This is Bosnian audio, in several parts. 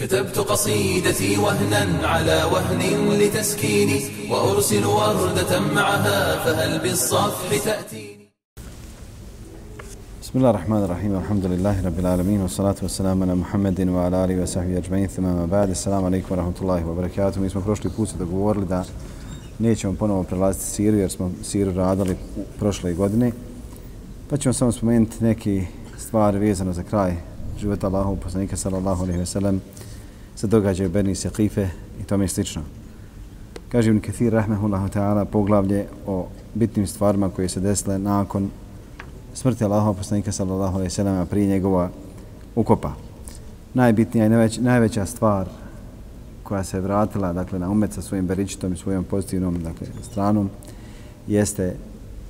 كتبت قصيدتي وهنا على وهن لتسكيني وأرسل وردة معها فهل بالصفح تأتيني بسم الله الرحمن الرحيم الحمد لله رب العالمين والصلاة والسلام على محمد وعلى آله وصحبه أجمعين ثم ما بعد السلام عليكم ورحمة الله وبركاته Mi smo prošli put se dogovorili da nećemo ponovo prelaziti Siriju jer smo Siriju radili prošle godine. Pa ćemo samo spomenuti neke stvari vezano za kraj života Allahov poslanika sallallahu alejhi ve sellem se događaju Beni Sekife i tome slično. Kaže Ibn Kathir rahmehullahu ta'ala poglavlje o bitnim stvarima koje se desile nakon smrti Allahova poslanika sallallahu alejhi ve sellem prije njegova ukopa. Najbitnija i najveć, najveća stvar koja se vratila dakle na umet sa svojim beričitom i svojom pozitivnom dakle stranom jeste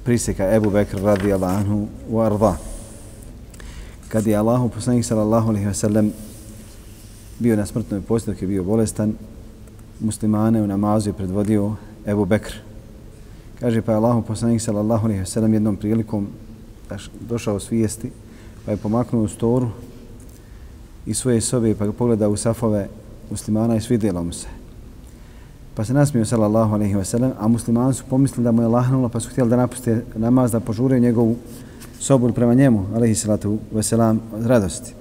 priseka Ebu Bekr radijallahu anhu u arda kad je Allahu poslanik sallallahu alejhi ve sellem bio na smrtnoj postelji, je bio bolestan, muslimane u namazu je predvodio Ebu Bekr. Kaže pa je Allahu poslanik sallallahu alejhi ve sellem jednom prilikom došao svijesti, pa je pomaknuo storu i svoje sobe pa ga pogleda u safove muslimana i svidjelo mu se. Pa se nasmio sallallahu alejhi ve sellem, a muslimani su pomislili da mu je lahnulo, pa su htjeli da napuste namaz da požure njegovu sobu prema njemu, alaihi salatu ve selam, radosti.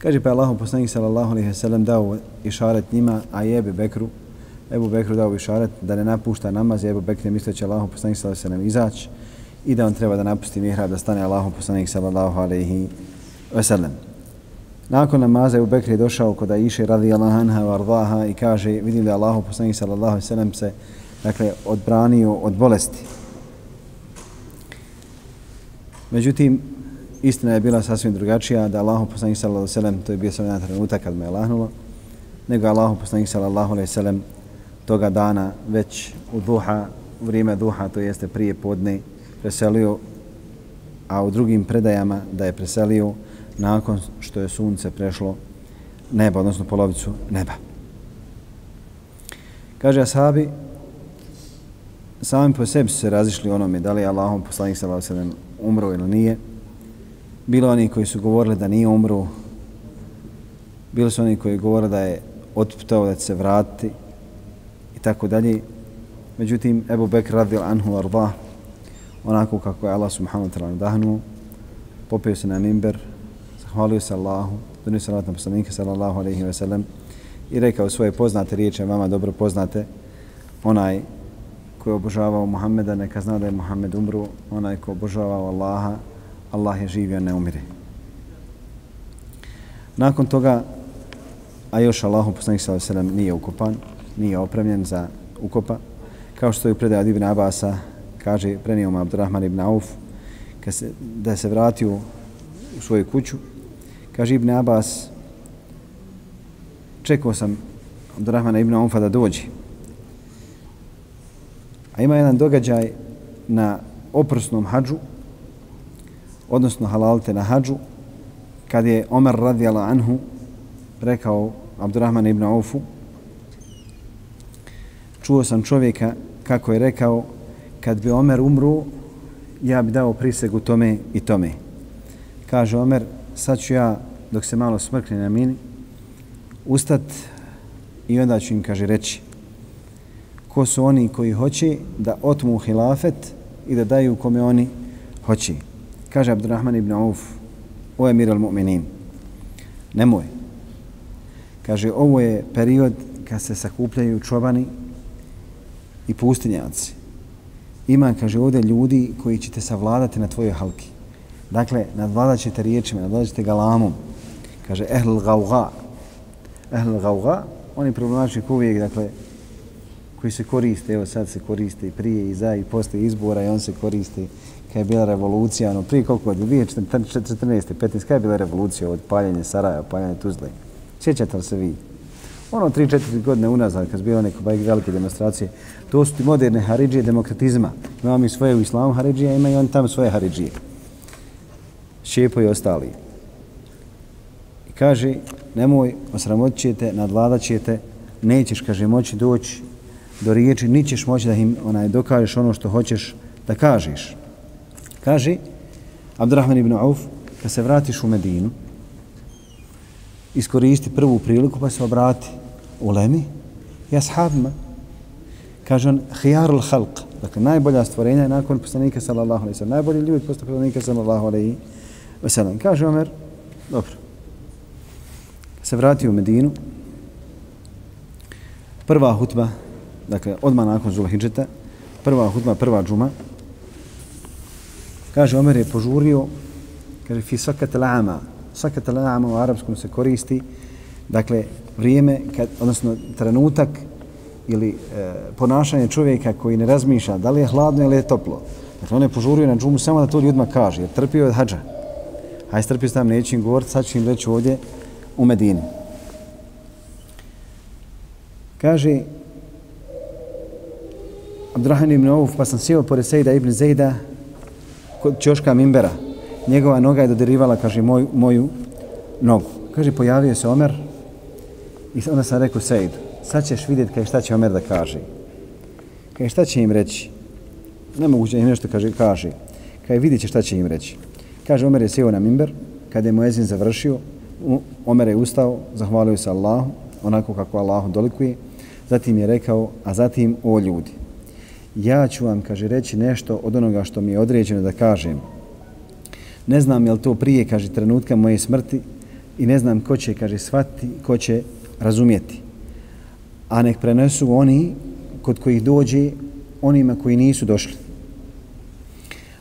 Kaže pa Allahu poslanik sallallahu alejhi ve sellem dao išaret njima, a je Ebu Bekru, Ebu Bekru dao išaret da ne napušta namaz, Ebu Bekru je mislio će Allahu poslanik sallallahu alejhi ve sellem izaći i da on treba da napusti mihrab da stane Allahu poslanik sallallahu alejhi ve sellem. Nakon namaza Ebu Bekri je došao kod Aisha radijallahu anha wa ardaha i kaže vidim da Allahu poslanik sallallahu alejhi ve sellem se dakle odbranio od bolesti. Međutim, istina je bila sasvim drugačija, da Allahu poslanik sallallahu alejhi ve sellem to je bio samo jedan trenutak kad me je lahnulo, nego Allahu poslanik sallallahu alejhi ve sellem toga dana već u duha, u vrijeme duha, to jeste prije podne, preselio, a u drugim predajama da je preselio nakon što je sunce prešlo neba, odnosno polovicu neba. Kaže ashabi, sami po sebi su se razišli onome da li je Allahom poslanik sallallahu alejhi ve sellem umro ili nije. Bilo oni koji su govorili da nije umru, bili su oni koji govore da je otputao da će se vratiti i tako dalje. Međutim, Ebu Bekr radil anhu arba, onako kako je Allah subhanahu wa ta'ala nadahnuo, popio se na mimber, zahvalio se Allahu, donio salat na poslanika sallallahu alaihi wa sallam i rekao svoje poznate riječe, vama dobro poznate, onaj koji je obožavao Muhammeda, neka zna da je Muhammed umru, onaj koji obožavao Allaha, Allah je živio, ne umire. Nakon toga, a još Allahu poslanik sallallahu alejhi ve sellem nije ukopan, nije opremljen za ukopa, kao što je predaje Ibn Abasa, kaže, prenio mu Abdurrahman ibn Auf, kad se, da se vratio u svoju kuću, kaže Ibn Abbas, čekao sam Abdurrahmana ibn Aufa da dođe. A ima jedan događaj na oprsnom hađu, odnosno halalte na hađu, kad je Omer radijala anhu rekao Abdurrahman ibn Aufu, čuo sam čovjeka kako je rekao, kad bi Omer umru, ja bi dao prisegu tome i tome. Kaže Omer, sad ću ja, dok se malo smrkne na mini, ustat i onda ću im, kaže, reći, ko su oni koji hoće da otmu hilafet i da daju kome oni hoće. Kaže Abdurrahman ibn Auf, o emir al-mu'minin. Nemoj. Kaže, ovo je period kad se sakupljaju čobani i pustinjaci. Ima, kaže, ovdje ljudi koji ćete savladati na tvojoj halki. Dakle, nadvladat ćete riječima, nadvladat ćete galamom. Kaže, ehl gauga. Ehl gauga, oni problematični uvijek, dakle, koji se koriste, evo sad se koriste i prije i za i posle izbora i on se koriste kada je bila revolucija, ono prije koliko godine, 2014. 15. kada je bila revolucija od paljenja Saraja, paljenja Tuzle. Sjećate li se vi? Ono 3-4 godine unazad, kad su bile neke velike demonstracije, to su ti moderne haridžije demokratizma. Imamo mi svoje u islamu haridžije, imaju oni tamo svoje haridžije. Šepo i ostali. I kaže, nemoj, osramot ćete, nadladat ćete, nećeš, kaže, moći doći do riječi, nićeš moći da im onaj, dokažeš ono što hoćeš da kažeš. Kaže, Abdurrahman ibn Auf, kad se vratiš u Medinu, iskoristi prvu priliku pa se obrati u lemi i ashabima. Kaže on, hijarul halq, dakle, najbolja stvorenja je nakon poslanika sallallahu alaihi sallam. Najbolji ljudi posle poslanika sallallahu alaihi sallam. Kaže Omer, dobro, se vratio u Medinu, prva hutba, dakle, odmah nakon Zulhidžeta, prva hutba, prva džuma, kaže, Omer je požurio, kaže, fi sakat la'ama, sakat la'ama u arapskom se koristi, dakle, vrijeme, kad, odnosno trenutak ili e, ponašanje čovjeka koji ne razmišlja da li je hladno ili je toplo. Dakle, on je požurio na džumu samo da to ljudima kaže, jer trpio je hađa. Hajde strpio sam, neću im govoriti, sad ću im reći ovdje u Medini. Kaže, Abdurrahman ibn Auf, pa sam sjeo pored Sejda ibn Zejda kod Ćoška Mimbera. Njegova noga je dodirivala, kaže, moj, moju nogu. Kaže, pojavio se Omer i onda sam rekao Sejdu, sad ćeš vidjeti kaj šta će Omer da kaže. Kaj šta će im reći? Nemoguće im nešto kaže, kaže. Kaj vidjet će šta će im reći. Kaže, Omer je sjeo na Mimber, kada je Moezin završio, Omer je ustao, zahvalio se Allahu, onako kako Allahu dolikuje, zatim je rekao, a zatim, o ljudi, ja ću vam, kaže, reći nešto od onoga što mi je određeno da kažem. Ne znam je li to prije, kaže, trenutka moje smrti i ne znam ko će, kaže, shvatiti, ko će razumjeti. A nek prenesu oni kod kojih dođe onima koji nisu došli.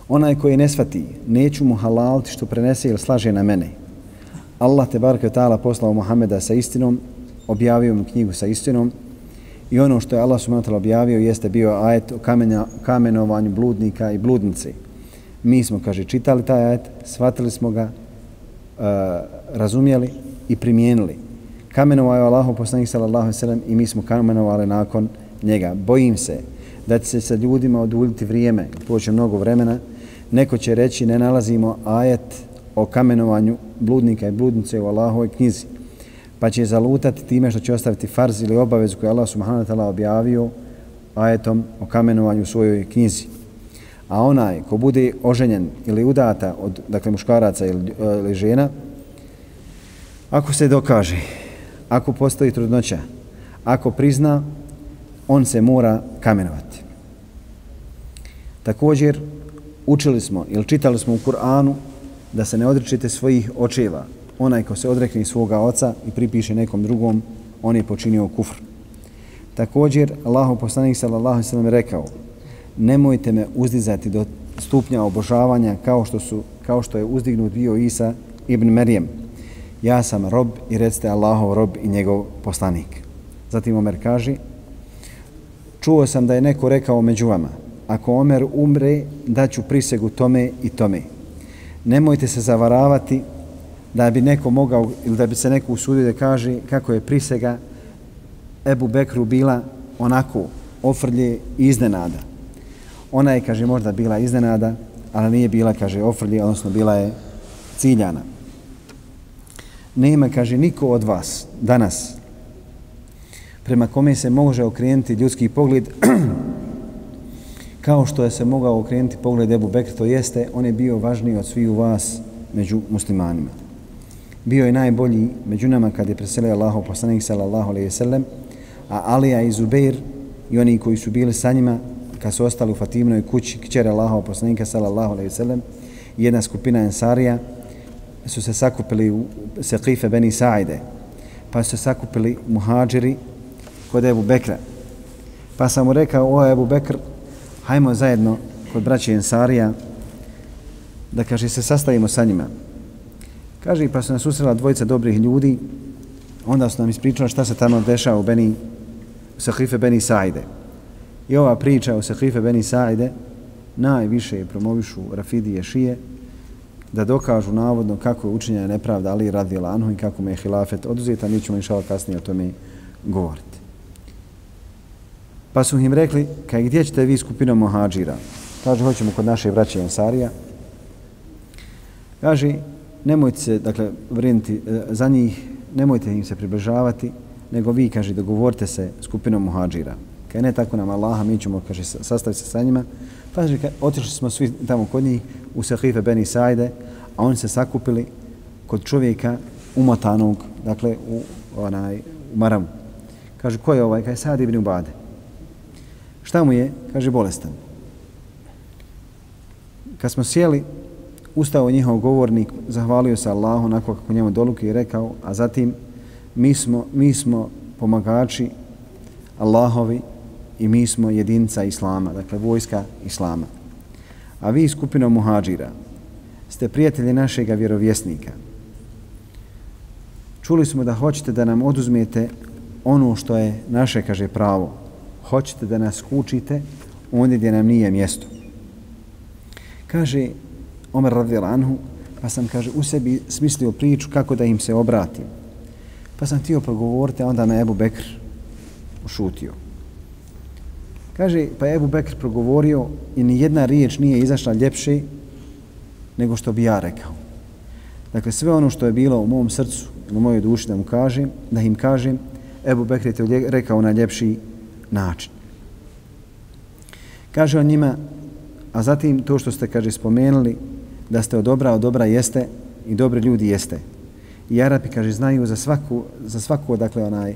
Onaj koji ne shvati, neću mu halaliti što prenese ili slaže na mene. Allah te barke ta'ala poslao Muhameda sa istinom, objavio mu knjigu sa istinom i ono što je Allah subhanahu objavio jeste bio ajet o kamenja, kamenovanju bludnika i bludnice. Mi smo, kaže, čitali taj ajet, shvatili smo ga, uh, razumjeli i primijenili. Kamenovao je Allahu poslanik sallallahu alejhi ve sellem i mi smo kamenovali nakon njega. Bojim se da će se sa ljudima oduljiti vrijeme, proći mnogo vremena, neko će reći ne nalazimo ajet o kamenovanju bludnika i bludnice u Allahovoj knjizi, pa će zalutati time što će ostaviti farz ili obavezu koju Allah subhanahu wa ta'ala objavio ajetom o kamenovanju u svojoj knjizi. A onaj ko bude oženjen ili udata od dakle, muškaraca ili, ili žena, ako se dokaže, ako postoji trudnoća, ako prizna, on se mora kamenovati. Također, učili smo ili čitali smo u Kur'anu da se ne odričite svojih očeva. Onaj ko se odrekne svoga oca i pripiše nekom drugom, on je počinio kufr. Također, Allahu poslanik sallallahu alejhi ve sellem rekao: "Nemojte me uzdizati do stupnja obožavanja kao što su kao što je uzdignut bio Isa ibn Merijem. Ja sam rob i recite Allahov rob i njegov poslanik." Zatim Omer kaže: Čuo sam da je neko rekao među vama, ako Omer umre, daću prisegu tome i tome nemojte se zavaravati da bi neko mogao ili da bi se neko usudio da kaže kako je prisega Ebu Bekru bila onako ofrlje iznenada. Ona je, kaže, možda bila iznenada, ali nije bila, kaže, ofrlje, odnosno bila je ciljana. Nema, kaže, niko od vas danas prema kome se može okrenuti ljudski pogled kao što je se mogao okrenuti pogled Ebu Bekr, to jeste, on je bio važniji od svih u vas među muslimanima. Bio je najbolji među nama kad je preselio Allaho poslanik sallallahu alejhi ve sellem, a Alija i Zubair i oni koji su bili sa njima kad su ostali u Fatimnoj kući kćere Allaho poslanika sallallahu alejhi ve sellem, jedna skupina Ensarija su se sakupili u Sekife Beni Saide, pa su se sakupili muhađiri kod Ebu Bekra. Pa sam mu rekao, o Ebu Bekr, hajmo zajedno kod braće Ensarija da kaže se sastavimo sa njima. Kaže pa su nas susrela dvojica dobrih ljudi, onda su nam ispričali šta se tamo dešava u Beni, Sahife Beni Saide. I ova priča o Sahife Beni Saide najviše je promovišu Rafidije Šije da dokažu navodno kako je učinjena nepravda Ali radi Lanhu i kako mu je hilafet oduzeta, mi ćemo inšala kasnije o tome govoriti. Pa su im rekli, kaj gdje ćete vi skupinom mohađira? Kaže, hoćemo kod naše braće Ansarija. Kaže, nemojte se, dakle, vrijediti e, za njih, nemojte im se približavati, nego vi, kaže, dogovorite se skupinom muhađira. Kaj ne tako nam Allaha, mi ćemo, kaže, sastaviti se sa njima. Pa kaže, otišli smo svi tamo kod njih, u Sahife Beni Sajde, a oni se sakupili kod čovjeka umotanog dakle u, onaj, u Maramu. Kaže, ko je ovaj? Kaže, Sad ibn Ubade. Šta mu je? Kaže, bolestan. Kad smo sjeli, ustao njihov govornik, zahvalio se Allahu onako kako njemu doluke i rekao, a zatim mi smo, mi smo pomagači Allahovi i mi smo jedinca Islama, dakle vojska Islama. A vi skupina muhađira ste prijatelji našega vjerovjesnika. Čuli smo da hoćete da nam oduzmete ono što je naše, kaže, pravo. Hoćete da nas kučite ondje gdje nam nije mjesto. Kaže Omer radil anhu, pa sam, kaže, u sebi smislio priču kako da im se obratim. Pa sam htio progovoriti, a onda me Ebu Bekr ušutio. Kaže, pa je Ebu Bekr progovorio i ni jedna riječ nije izašla ljepše nego što bi ja rekao. Dakle, sve ono što je bilo u mom srcu, u mojoj duši da mu kažem, da im kažem, Ebu Bekr je to rekao na ljepši način. Kaže on njima, a zatim to što ste, kaže, spomenuli, da ste od dobra, od dobra jeste i dobri ljudi jeste. I Arapi, kaže, znaju za svaku, za svaku, dakle, onaj,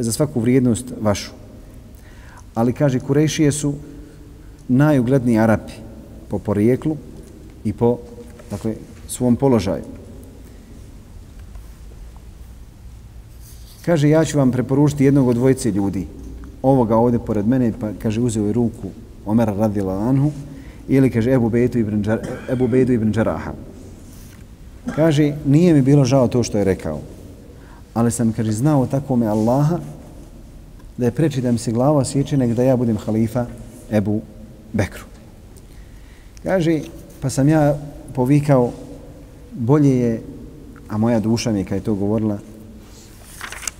za svaku vrijednost vašu. Ali, kaže, Kurešije su najugledniji Arapi po porijeklu i po, dakle, svom položaju. Kaže, ja ću vam preporučiti jednog od dvojice ljudi. Ovoga ovdje pored mene, pa kaže, uzeo je ruku Omera radila anhu, ili kaže Ebu Bejdu ibn, Džar, Ebu Bejdu ibn Džaraha. Kaže, nije mi bilo žao to što je rekao, ali sam, kaže, znao tako me Allaha da je preči da mi se glava sjeće nek da ja budem halifa Ebu Bekru. Kaže, pa sam ja povikao, bolje je, a moja duša mi je kada je to govorila,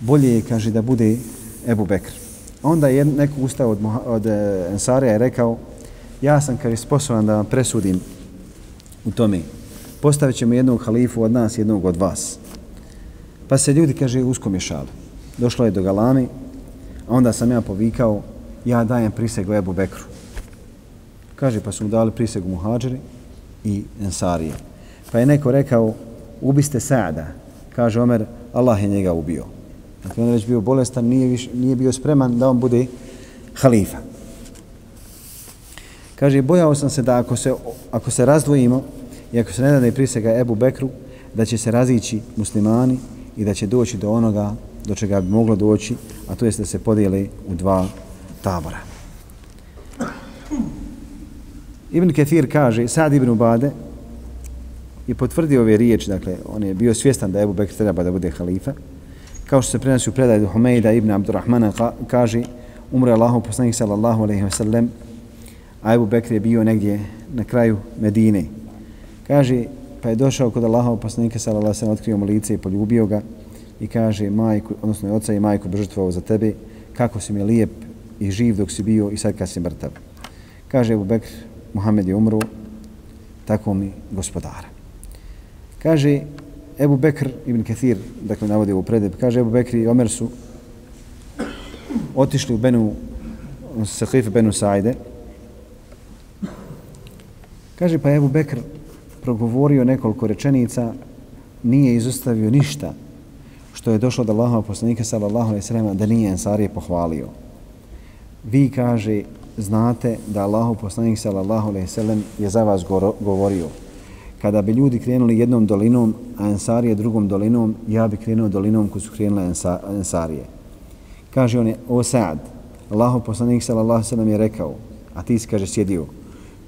bolje je, kaže, da bude Ebu Bekr. Onda je neko ustao od, od e, Ensarija i rekao, ja sam, kaže, sposoban da vam presudim u tome. Postavit ćemo jednog halifu od nas, jednog od vas. Pa se ljudi, kaže, usko mješali. Došlo je do galami, a onda sam ja povikao, ja dajem prisegu Ebu Bekru. Kaže, pa su mu dali prisegu muhađeri i Ensarije. Pa je neko rekao, ubiste Saada. Kaže Omer, Allah je njega ubio. Dakle, on je već bio bolestan, nije, viš, nije bio spreman da on bude halifa. Kaže, bojao sam se da ako se, ako se razdvojimo i ako se ne dade prisega Ebu Bekru, da će se razići muslimani i da će doći do onoga do čega bi moglo doći, a to jest da se podijeli u dva tabora. Ibn Kathir kaže, Sad ibn Ubade je potvrdio ove riječi, dakle, on je bio svjestan da Ebu Bekr treba da bude halifa, kao što se prenosi u predaju do Humejda ibn Abdurrahmana kaže, umre Allahu poslanik sallallahu alaihi wa sallam, a Ebu Bekr je bio negdje na kraju Medine. Kaže, pa je došao kod Allahov poslanika sallallahu alejhi wa sallam, otkrio mu lice i poljubio ga i kaže, majku, odnosno oca i majku bi žrtvovao za tebe, kako si mi lijep i živ dok si bio i sad kad si mrtav. Kaže Ebu Bekr, Muhammed je umro, tako mi gospodara. Kaže Ebu Bekr ibn Kathir, dakle navodi u predeb, kaže Ebu Bekr i Omer su otišli u Benu, Sahife Benu Saide. Kaže pa Ebu Bekr progovorio nekoliko rečenica, nije izostavio ništa što je došlo od Allahova poslanika sallallahu alejhi ve sellem da nije Ensarije pohvalio. Vi kaže znate da Allahov poslanik sallallahu alejhi ve sellem je za vas govorio kada bi ljudi krenuli jednom dolinom, a Ensarije drugom dolinom, ja bi krenuo dolinom koju su krenule Ensarije. Kaže on je, o Sa'ad, Allahov poslanik sallallahu alejhi ve sellem je rekao, a ti si kaže sjedio,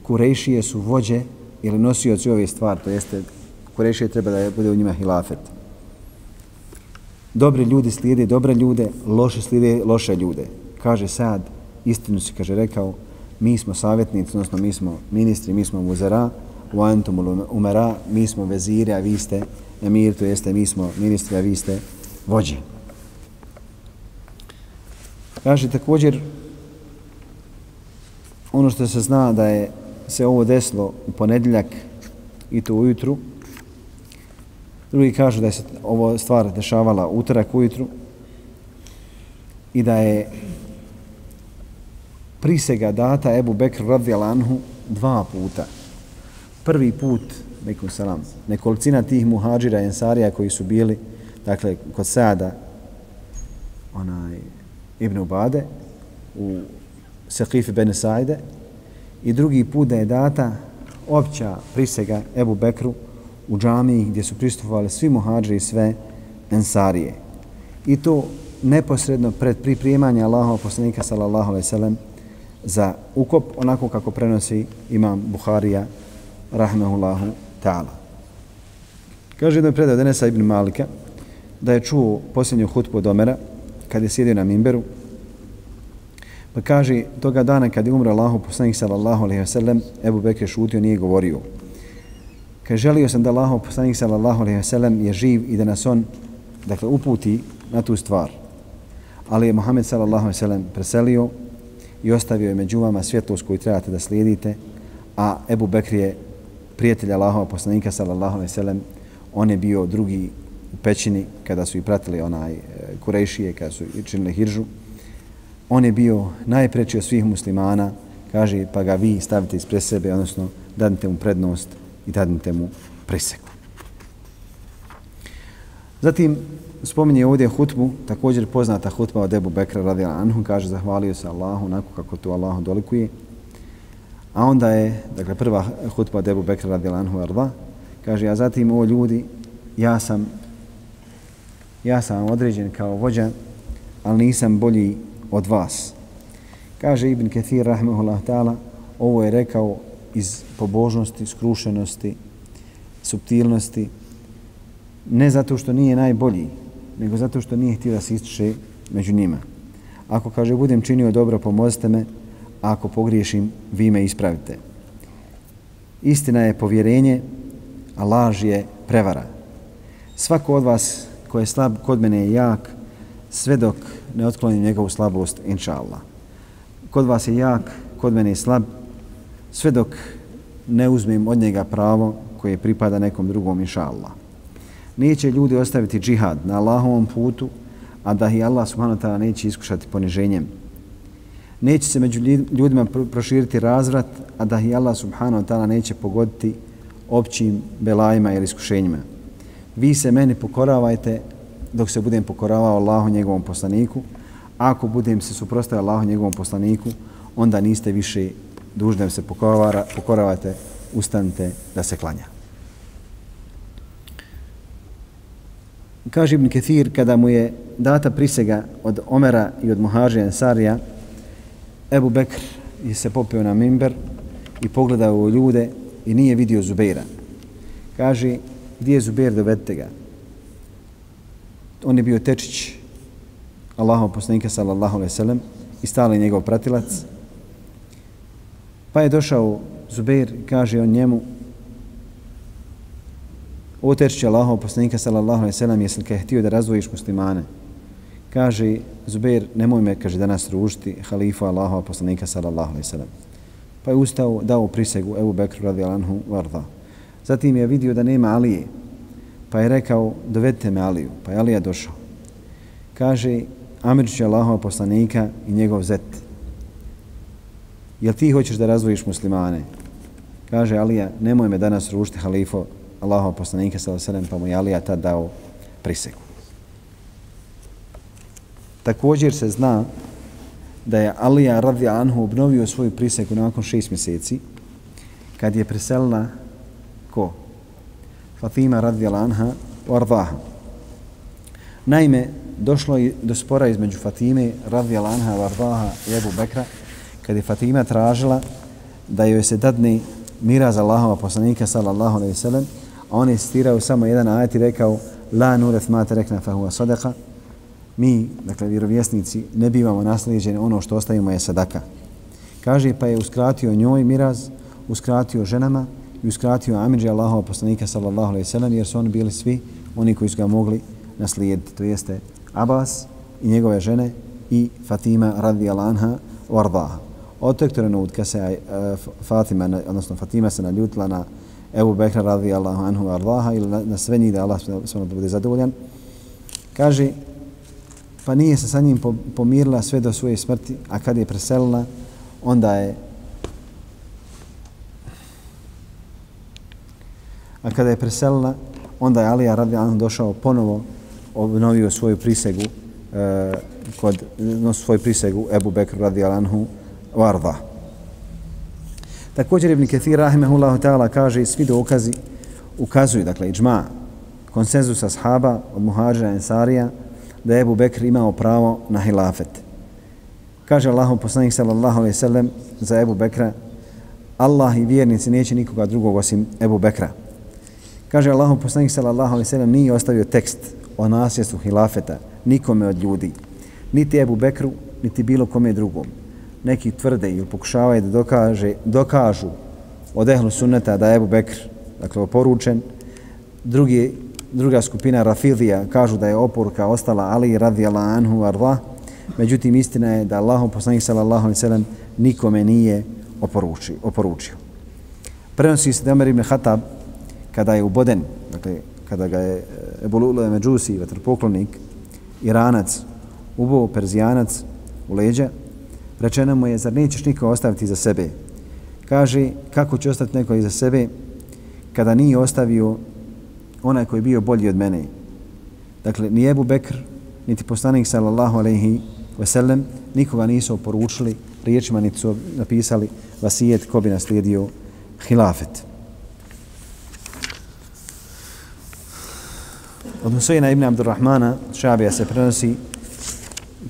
Kurejšije su vođe ili nosioci ove stvari, to jeste Kurejšije treba da bude u njima hilafet dobri ljudi slijede dobre ljude, loše slijede loše ljude. Kaže sad, istinu si kaže rekao, mi smo savjetnici, odnosno mi smo ministri, mi smo muzera, u antum umera, mi smo vezire, a vi ste emir, to jeste mi smo ministri, a vi ste vođe. Kaže također, ono što se zna da je se ovo desilo u ponedjeljak i to ujutru, Drugi kažu da se ovo stvar dešavala utorak ujutru i da je prisega data Ebu Bekr radijal anhu dva puta. Prvi put, nekom salam, nekolicina tih muhađira i ensarija koji su bili dakle, kod Sada, onaj, Ibn Ubade, u Sekifi Ben Saide, i drugi put da je data opća prisega Ebu Bekru u džamiji gdje su pristupovali svi muhađe i sve ensarije. I to neposredno pred pripremanje Allahova poslanika sallallahu alejhi ve sellem za ukop onako kako prenosi imam Buharija rahmehullahu ta'ala. Kaže jedan predaj Denesa ibn Malika da je čuo posljednju hutbu od Omera kad je sjedio na mimberu pa kaže toga dana kad je umro Allahu poslanik sallallahu alejhi ve sellem Ebu Bekr šutio nije govorio. Kaže želio sam da Allahu poslanik sallallahu alejhi ve sellem je živ i da nas on dakle uputi na tu stvar ali je Muhammed sallallahu alejhi ve sellem preselio i ostavio je među vama svjetlost koju trebate da slijedite, a Ebu Bekr je prijatelj Allahova poslanika sallallahu alejhi ve sellem, on je bio drugi u pećini kada su i pratili onaj e, Kurejšije, kada su činili hiržu. On je bio najpreći od svih muslimana, kaže, pa ga vi stavite ispred sebe, odnosno dadite mu prednost i dadite mu priseku. Zatim, spominje ovdje hutbu, također poznata hutba od Ebu Bekra radila Anhu, kaže zahvalio se Allahu onako kako to Allahu dolikuje. A onda je, dakle prva hutba od Ebu Bekra radila Anhu arda, kaže, a zatim o ljudi, ja sam ja sam određen kao vođa, ali nisam bolji od vas. Kaže Ibn Kathir, rahmehullah ta'ala, ovo je rekao iz pobožnosti, skrušenosti, subtilnosti, ne zato što nije najbolji, nego zato što nije htio da se ističe među njima. Ako kaže budem činio dobro, pomozite me, a ako pogriješim, vi me ispravite. Istina je povjerenje, a laž je prevara. Svako od vas ko je slab, kod mene je jak, sve dok ne otklonim njegovu slabost, inša Allah. Kod vas je jak, kod mene je slab, sve dok ne uzmem od njega pravo koje pripada nekom drugom, inša Allah neće ljudi ostaviti džihad na Allahovom putu, a da i Allah subhanahu wa ta'ala neće iskušati poniženjem. Neće se među ljudima proširiti razvrat, a da i Allah subhanahu wa ta'ala neće pogoditi općim belajima ili iskušenjima. Vi se meni pokoravajte dok se budem pokoravao Allahu njegovom poslaniku. Ako budem se suprostavio Allahu njegovom poslaniku, onda niste više dužni se se pokoravate, ustanite da se klanja. Kaže Ibn Ketir, kada mu je data prisega od Omera i od Muhađe Ansarija, Ebu Bekr je se popio na mimber i pogledao u ljude i nije vidio Zubeira. Kaže, gdje je Zubeir, dovedite ga. On je bio tečić Allahov poslanika sallallahu alaihi sallam i stali njegov pratilac. Pa je došao Zubeir, kaže on njemu, Oterči Allahov poslanika sallallahu alejhi ve sellem jesi li htio da razvojiš muslimane? Kaže Zubair, nemoj me kaže danas ružiti halifu Allahov poslanika sallallahu alejhi ve sellem. Pa je ustao, dao prisegu Ebu Bekru radijalanhu varda. Zatim je vidio da nema Alije. Pa je rekao, dovedite me Aliju. Pa je Alija došao. Kaže, Amidžić je Allahova poslanika i njegov zet. Jel ti hoćeš da razvojiš muslimane? Kaže Alija, nemoj me danas rušiti halifu Allahov poslanika sallallahu alejhi ve sellem pa mu je Alija tad dao prisegu. Također se zna da je Alija radi anhu obnovio svoju prisegu nakon šest mjeseci kad je preselila ko? Fatima radijala anha ardaha. Naime, došlo je do spora između Fatime radijala anha ardaha i Ebu Bekra kad je Fatima tražila da joj se dadne mira za Allahova poslanika sallallahu alaihi sallam, a on je citirao samo jedan ajet i rekao la nureth ma terekna fahuva sadaka. mi, dakle vjerovjesnici, ne bivamo naslijeđeni ono što ostavimo je sadaka. Kaže pa je uskratio njoj miraz, uskratio ženama i uskratio Amidži Allahova poslanika sallallahu alaihi sallam jer su oni bili svi oni koji su ga mogli naslijediti. To jeste Abbas i njegove žene i Fatima radijalanha anha vardaha. Od tog trenutka se uh, Fatima, odnosno Fatima se naljutila na Ebu Bekra radijallahu anhu ardaha ili na, na sve njih da Allah sve bude zadovoljan. Kaže, pa nije se sa njim pomirila sve do svoje smrti, a kad je preselila, onda je a kada je preselila, onda je Alija radi Anhu došao ponovo obnovio svoju prisegu e, kod no, svoju prisegu Ebu Bekru radi anhu varda. Također Ibn Kathir rahimehullahu ta'ala kaže i svi dokazi ukazuju, dakle, iđma, konsenzus ashaba od muhađira ensarija, da je Ebu Bekr imao pravo na hilafet. Kaže Allahu poslanik sallallahu alaihi sallam za Ebu Bekra, Allah i vjernici neće nikoga drugog osim Ebu Bekra. Kaže Allahu poslanik sallallahu alaihi sallam nije ostavio tekst o nasljedstvu hilafeta nikome od ljudi, niti Ebu Bekru, niti bilo kome drugom. Neki tvrde ili pokušavaju da dokaže, dokažu od ehlu sunneta da je Ebu Bekr dakle, oporučen. Drugi, druga skupina Rafidija kažu da je oporuka ostala Ali radijala anhu arva. Međutim, istina je da Allahom poslanik sallallahu alaihi sallam nikome nije oporučio. oporučio. Prenosi se da Omer ibn Hatab kada je uboden, dakle, kada ga je e, Ebu Lulove Međusi, vatrpoklonik, Iranac, ubo Perzijanac u leđa, rečeno mu je, zar nećeš niko ostaviti za sebe? Kaže, kako će ostati neko iza sebe kada nije ostavio onaj koji je bio bolji od mene? Dakle, ni Ebu Bekr, niti poslanik sallallahu alaihi wasallam, nikoga nisu oporučili riječima, niti su napisali vasijet ko bi naslijedio hilafet. Od Husayna ibn Abdurrahmana, šabija se prenosi,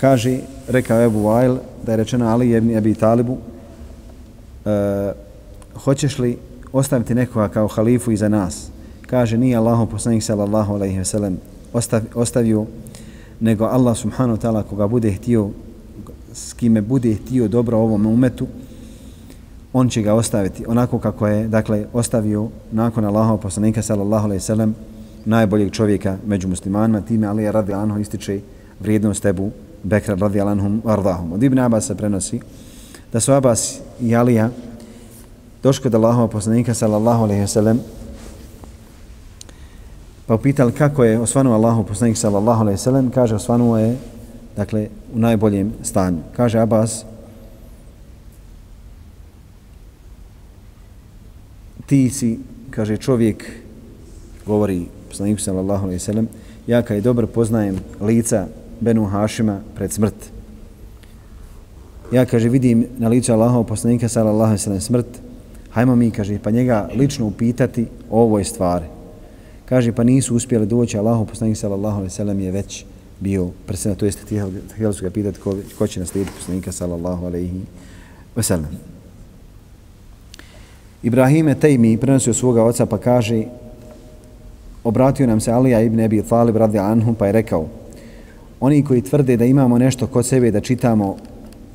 kaže, rekao Ebu Vail, da je rečeno Ali ibn Abi Talibu, e, hoćeš li ostaviti nekoga kao halifu iza nas? Kaže, nije Allah poslanik sallallahu alaihi sellem ostav, ostavio, nego Allah subhanahu wa ta'ala koga bude htio, s kime bude htio dobro ovom umetu, on će ga ostaviti onako kako je, dakle, ostavio nakon Allahov poslanika sallallahu alaihi sellem najboljeg čovjeka među muslimanima, time Ali radi anhu ističe vrijednost Ebu Bekra radi anhum ardahum. Od Ibn Abbas se prenosi da su Abbas i Alija došli kod Allahova poslanika sallallahu alaihi wa sallam pa upitali kako je osvanuo Allahov poslanik sallallahu alaihi wa sallam kaže osvanuo je dakle u najboljem stanju. Kaže Abbas ti si, kaže čovjek, govori poslaniku sallallahu alaihi sallam, ja kaj dobro poznajem lica Benu Hašima pred smrt. Ja, kaže, vidim na licu Allahov poslanika sallallahu alaihi sallam smrt, hajmo mi, kaže, pa njega lično upitati o ovoj stvari. Kaže, pa nisu uspjeli doći, Allahov poslanik sallallahu alaihi sallam je već bio presena, to jeste htjeli su ga pitati ko, ko će naslijediti poslanika sallallahu alaihi sallam. Ibrahime Tejmi prenosio svoga oca pa kaže obratio nam se Alija ibn Abi Talib radi anhu pa je rekao oni koji tvrde da imamo nešto kod sebe da čitamo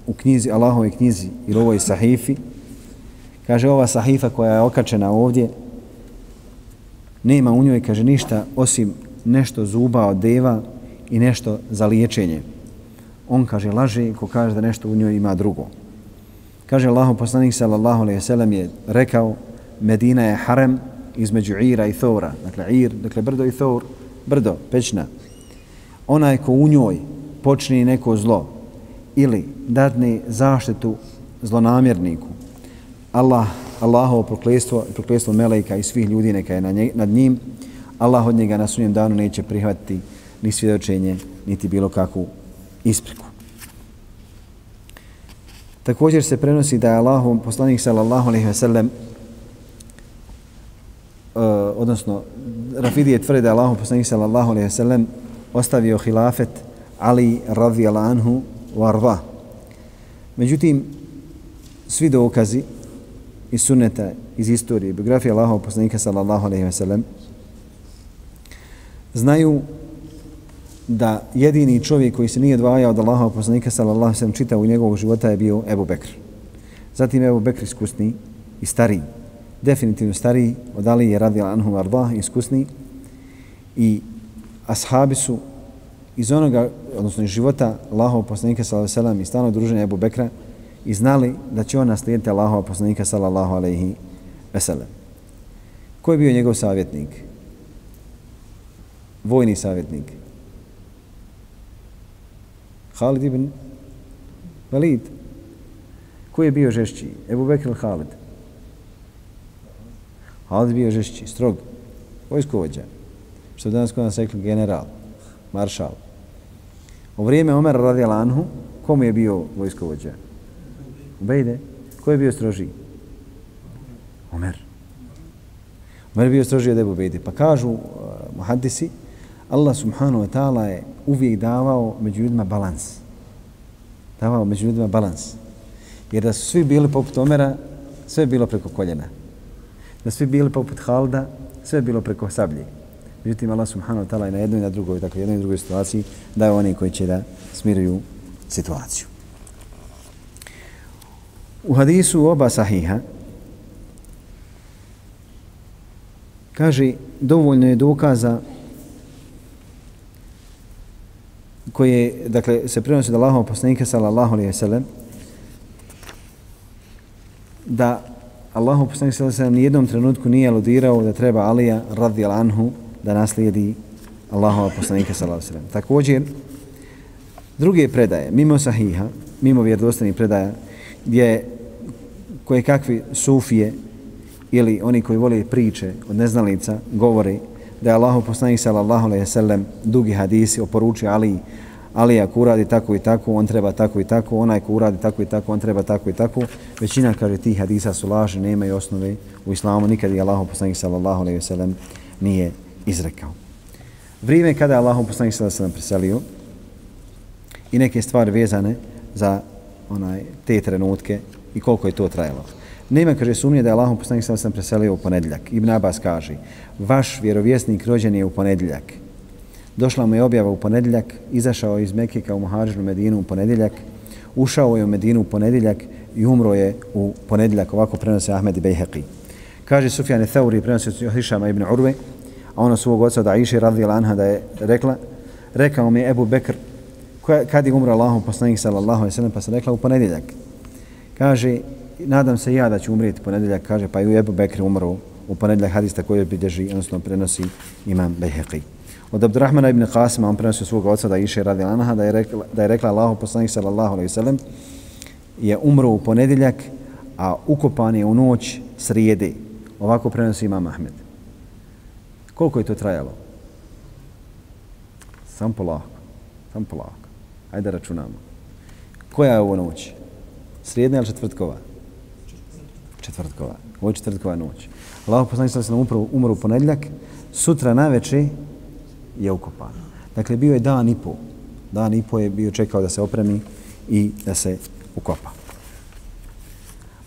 u knjizi, Allahove knjizi ili ovoj sahifi kaže ova sahifa koja je okačena ovdje nema u njoj kaže ništa osim nešto zuba od deva i nešto za liječenje. On kaže laže ko kaže da nešto u njoj ima drugo. Kaže Allahu poslanik sallallahu alejhi ve sellem je rekao Medina je harem između Ira i Thora. Dakle, Ir, dakle, brdo i Thor, brdo, pećna. Onaj ko u njoj počne neko zlo ili dadne zaštitu zlonamjerniku, Allah, Allahovo proklestvo, proklestvo Meleka i svih ljudi neka je na nje, nad njim, Allah od njega na sunjem danu neće prihvatiti ni svjedočenje, niti bilo kakvu ispriku. Također se prenosi da je Allahov poslanik sallallahu alejhi ve sellem uh, odnosno Rafidije tvrde da je Allahov poslanik sallallahu alejhi ve sellem ostavio hilafet Ali radijallahu anhu warda. Međutim svi dokazi iz sunneta, iz istorije, biografije Allahov poslanika sallallahu alejhi ve sellem znaju da jedini čovjek koji se nije dvajao od Allahov poslanika sallallahu alejhi ve sellem čitao u njegovog života je bio Ebu Bekr. Zatim Ebu Bekr iskusni i stariji definitivno stariji od Ali je radila Anhu Arba, iskusni i ashabi su iz onoga, odnosno iz života Allahov poslanika sallallahu alejhi ve i stano druženja Abu Bekra i znali da će on naslijediti Allahov poslanika sallallahu alejhi ve sellem. Ko je bio njegov savjetnik? Vojni savjetnik. Khalid ibn Walid. Ko je bio žešći? Ebu Bekr ili Khalid? Halid bio žešći, strog, vojskovođa. Što danas kod nas rekli general. maršal. U vrijeme Omer radijala Anhu, komu je bio vojskovođa? Ubejde. Ko je bio strožiji? Omer. Omer je bio strožiji od Ebu Bejde. Pa kažu uh, muhaddisi, Allah subhanahu wa ta'ala je uvijek davao među ljudima balans. Davao među ljudima balans. Jer da su svi bili poput Omera, sve je bilo preko koljena. Da svi bili poput Halda, sve je bilo preko sablje. Međutim, Allah subhanahu wa ta'ala je na jednoj i na drugoj, tako jednoj i drugoj situaciji, daje oni koji će da smiruju situaciju. U hadisu oba sahiha kaže dovoljno je dokaza koje dakle se prenosi od Allahov poslanika sallallahu alejhi ve sellem da Allahov poslanik sallallahu alejhi ve sellem ni jednom trenutku nije aludirao da treba Alija radijallahu anhu da naslijedi Allahov poslanika sallallahu alejhi ve sellem. Također druge predaje mimo sahiha, mimo vjerodostojnih predaja gdje koje kakvi sufije ili oni koji vole priče od neznalica govori da je Allahu poslanik sallallahu alejhi ve sellem dugi hadisi oporučio Ali Ali ako uradi tako i tako, on treba tako i tako, onaj ko uradi tako i tako, on treba tako i tako. Većina kaže tih hadisa su laži, nemaju osnove u islamu, nikad je Allahom poslanik sallallahu alejhi ve sellem nije izrekao. Vrijeme kada je Allahom poslanik sallallahu alejhi ve sellem preselio i neke stvari vezane za onaj te trenutke i koliko je to trajalo. Nema, kaže, sumnje da je Allahom poslanik sallallahu alaihi wasallam preselio u ponedljak. Ibn Abbas kaže, vaš vjerovjesnik rođen je u ponedljak. Došla mu je objava u ponedjeljak, izašao je iz Mekika u Muhađinu Medinu u ponedjeljak, ušao je u Medinu u ponedjeljak i umro je u ponedjeljak. Ovako prenose Ahmed i Bejheqi. Kaže Sufjan Thauri, prenosi od Hišama ibn Urve, a ono svog oca da Iši radi Lanha da je rekla, rekao mi je Ebu Bekr, kad je umro Allahom poslanik sallallahu alaihi sallam, pa se rekla u ponedjeljak. Kaže, nadam se ja da ću umrijeti ponedjeljak, kaže, pa i u Ebu Bekr umro u ponedjeljak hadista koji bilježi, odnosno prenosi imam Bejheqi. Od Abdurrahmana ibn Qasima, on prenosi svog oca da iše radi lanaha, da je rekla, da je rekla Allahu poslanik sallallahu alaihi sallam, je umro u ponedjeljak, a ukopan je u noć srijede. Ovako prenosi imam Ahmed. Koliko je to trajalo? Sam polako. Sam polako. Ajde računamo. Koja je ovo noć? Srijedna ili četvrtkova? Četvrtkova. Ovo je četvrtkova noć. Allah poslanik sallallahu alejhi ve sellem umro u ponedjeljak, sutra naveče je ukopan. Dakle bio je dan i po. Dan i po je bio čekao da se opremi i da se ukopa.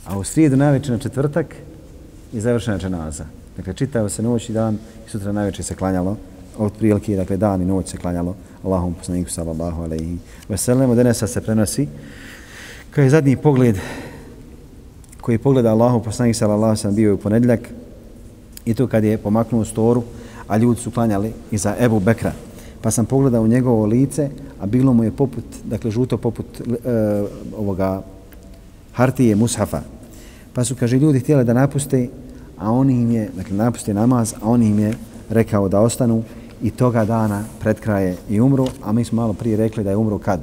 A u srijedu naveče na četvrtak je završena dženaza. Dakle čitao se noć i dan i sutra naveče se klanjalo. Od prilike, dakle dan i noć se klanjalo Allahom poslaniku sallallahu alejhi ve sellem. Od denesa se prenosi kao je zadnji pogled koji pogleda Allahu poslanik sallallahu alaihi ve bio u ponedjeljak i to kad je pomaknuo storu a ljudi su klanjali iza Ebu Bekra. Pa sam pogledao njegovo lice a bilo mu je poput dakle žuto poput e, ovoga hartije mushafa. Pa su kaže ljudi htjeli da napuste a oni im je dakle napuste namaz a oni im je rekao da ostanu i toga dana pred kraje i umru a mi smo malo prije rekli da je umro kad?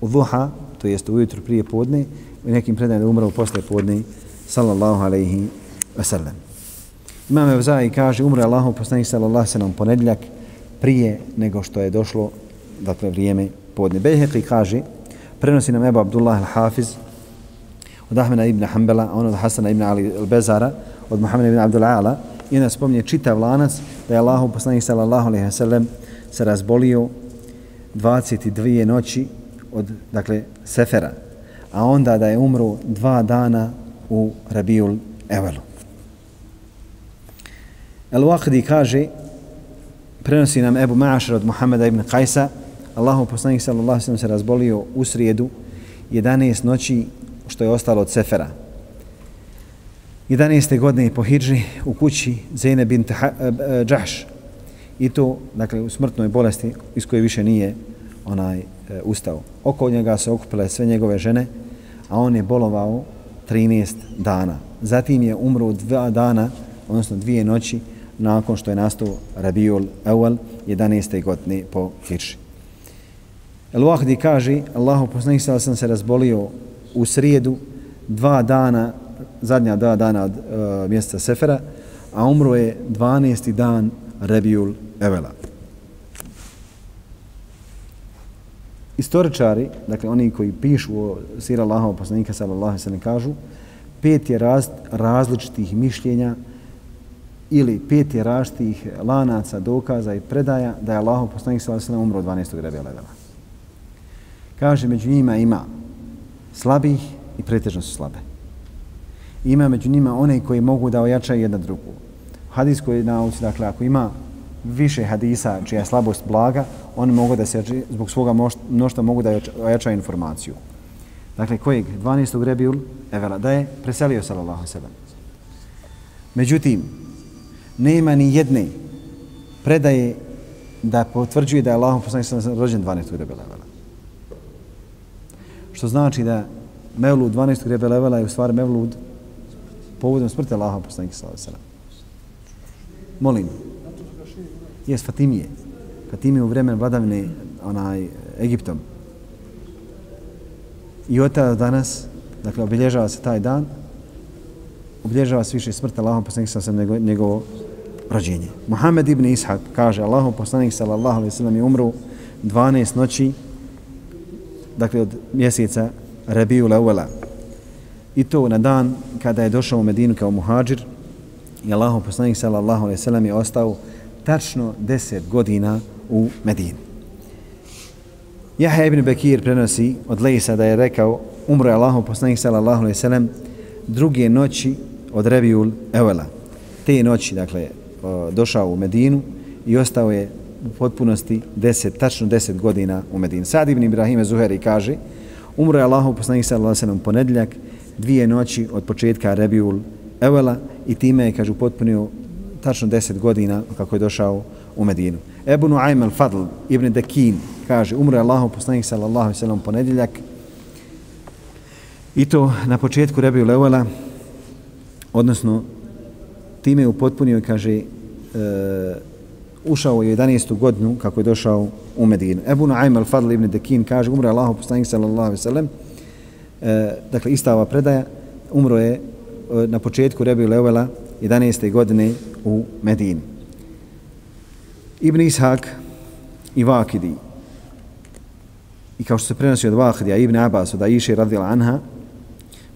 U duha to jest ujutru prije podne u nekim predajama da umro posle podne sallallahu alaihi wa sallam. Imam Evzai kaže umre Allahu poslanik sallallahu wa sallam ponedljak prije nego što je došlo dakle vrijeme podne. Bejheqi kaže prenosi nam Ebu Abdullah al-Hafiz od Ahmeda ibn Hanbala, on od Hasana ibn Ali al-Bezara, od Muhammeda ibn Abdul Ala, i onda spominje čitav lanac da je Allahu poslanik sallallahu alaihi wa sallam se razbolio 22 noći od, dakle, Sefera, a onda da je umro dva dana u Rabiul Evelu. El Waqdi kaže, prenosi nam Ebu Ma'ašar od Muhammeda ibn Kajsa, Allahu poslanik sallallahu sallam se razbolio u srijedu 11 noći što je ostalo od Sefera. 11. godine po Hidži u kući Zeyne bint eh, eh, Džahš. I to, dakle, u smrtnoj bolesti iz koje više nije onaj e, ustao. Oko njega se okupile sve njegove žene, a on je bolovao 13 dana. Zatim je umro dva dana, odnosno dvije noći, nakon što je nastao Rabiul Awal 11. godine po Hirši. El Wahdi kaže, Allahu poslanik sada sam se razbolio u srijedu dva dana, zadnja dva dana od e, mjeseca Sefera, a umro je 12. dan Rabiul Evela. Istoričari, dakle oni koji pišu o sira Allahov poslanika sallallahu alejhi ve sellem kažu pet je raz, različitih mišljenja ili pet je lanaca, dokaza i predaja da je Allahov poslanik sallallahu alejhi ve umro 12. Rebija Kaže među njima ima slabih i pretežno su slabe. Ima među njima one koji mogu da ojačaju jedna drugu. Hadijskoj nauci, dakle, ako ima više hadisa čija je slabost blaga, oni mogu da se, zbog svoga mnošta mogu da ojačaju informaciju. Dakle, kojeg? 12. Rebijul Evela, da je preselio sallallahu sallam. Međutim, nema ni jedne predaje da potvrđuje da je Allahom poslanik rođen 12. Rebelevela. Što znači da Mevlud 12. Rebelevela je u stvari Mevlud povodom smrti Allahom poslanik sallam. Molim, jes Fatimije. Fatimije u vremen vladavine onaj, Egiptom. I od tada danas, dakle, obilježava se taj dan, obilježava se više smrta Allahom poslanik sa nego, njegovo rođenje. Muhammed ibn Ishak kaže, Allahov poslanik sallallahu alaihi sallam je umru 12 noći, dakle, od mjeseca Rabiu Lawala. I to na dan kada je došao u Medinu kao muhađir, i Allahov poslanik sallallahu alaihi sallam je ostao tačno 10 godina u Medini. Jahe ibn Bekir prenosi od Lejsa da je rekao umro je Allahom poslanik sallallahu alaihi sallam druge noći od Rebiul Evela. Te noći, dakle, došao u Medinu i ostao je u potpunosti 10, tačno 10 godina u Medini. Sad ibn Ibrahime Zuheri kaže umro je Allahov poslanik sallallahu alejhi ve sellem ponedljak dvije noći od početka Rebiul Evela i time je, kažu, potpunio tačno 10 godina kako je došao u Medinu. Ebu Nuaym al-Fadl ibn Dekin kaže, umro je Allahov poslanik sallallahu alaihi sellem ponedjeljak i to na početku Rebiul Evela, odnosno time je upotpunio, kaže, e, ušao je 11. godinu kako je došao u Medinu. Ebu Naim al-Fadl ibn Dekin kaže, umro je poslanik sallallahu alaihi sallam, e, dakle, ista ova predaja, umro je e, na početku Rebi Leuela 11. godine u Medini. Ibn Ishak i Vakidi i kao što se prenosi od Vakidija Ibn Abbas od Aisha radila anha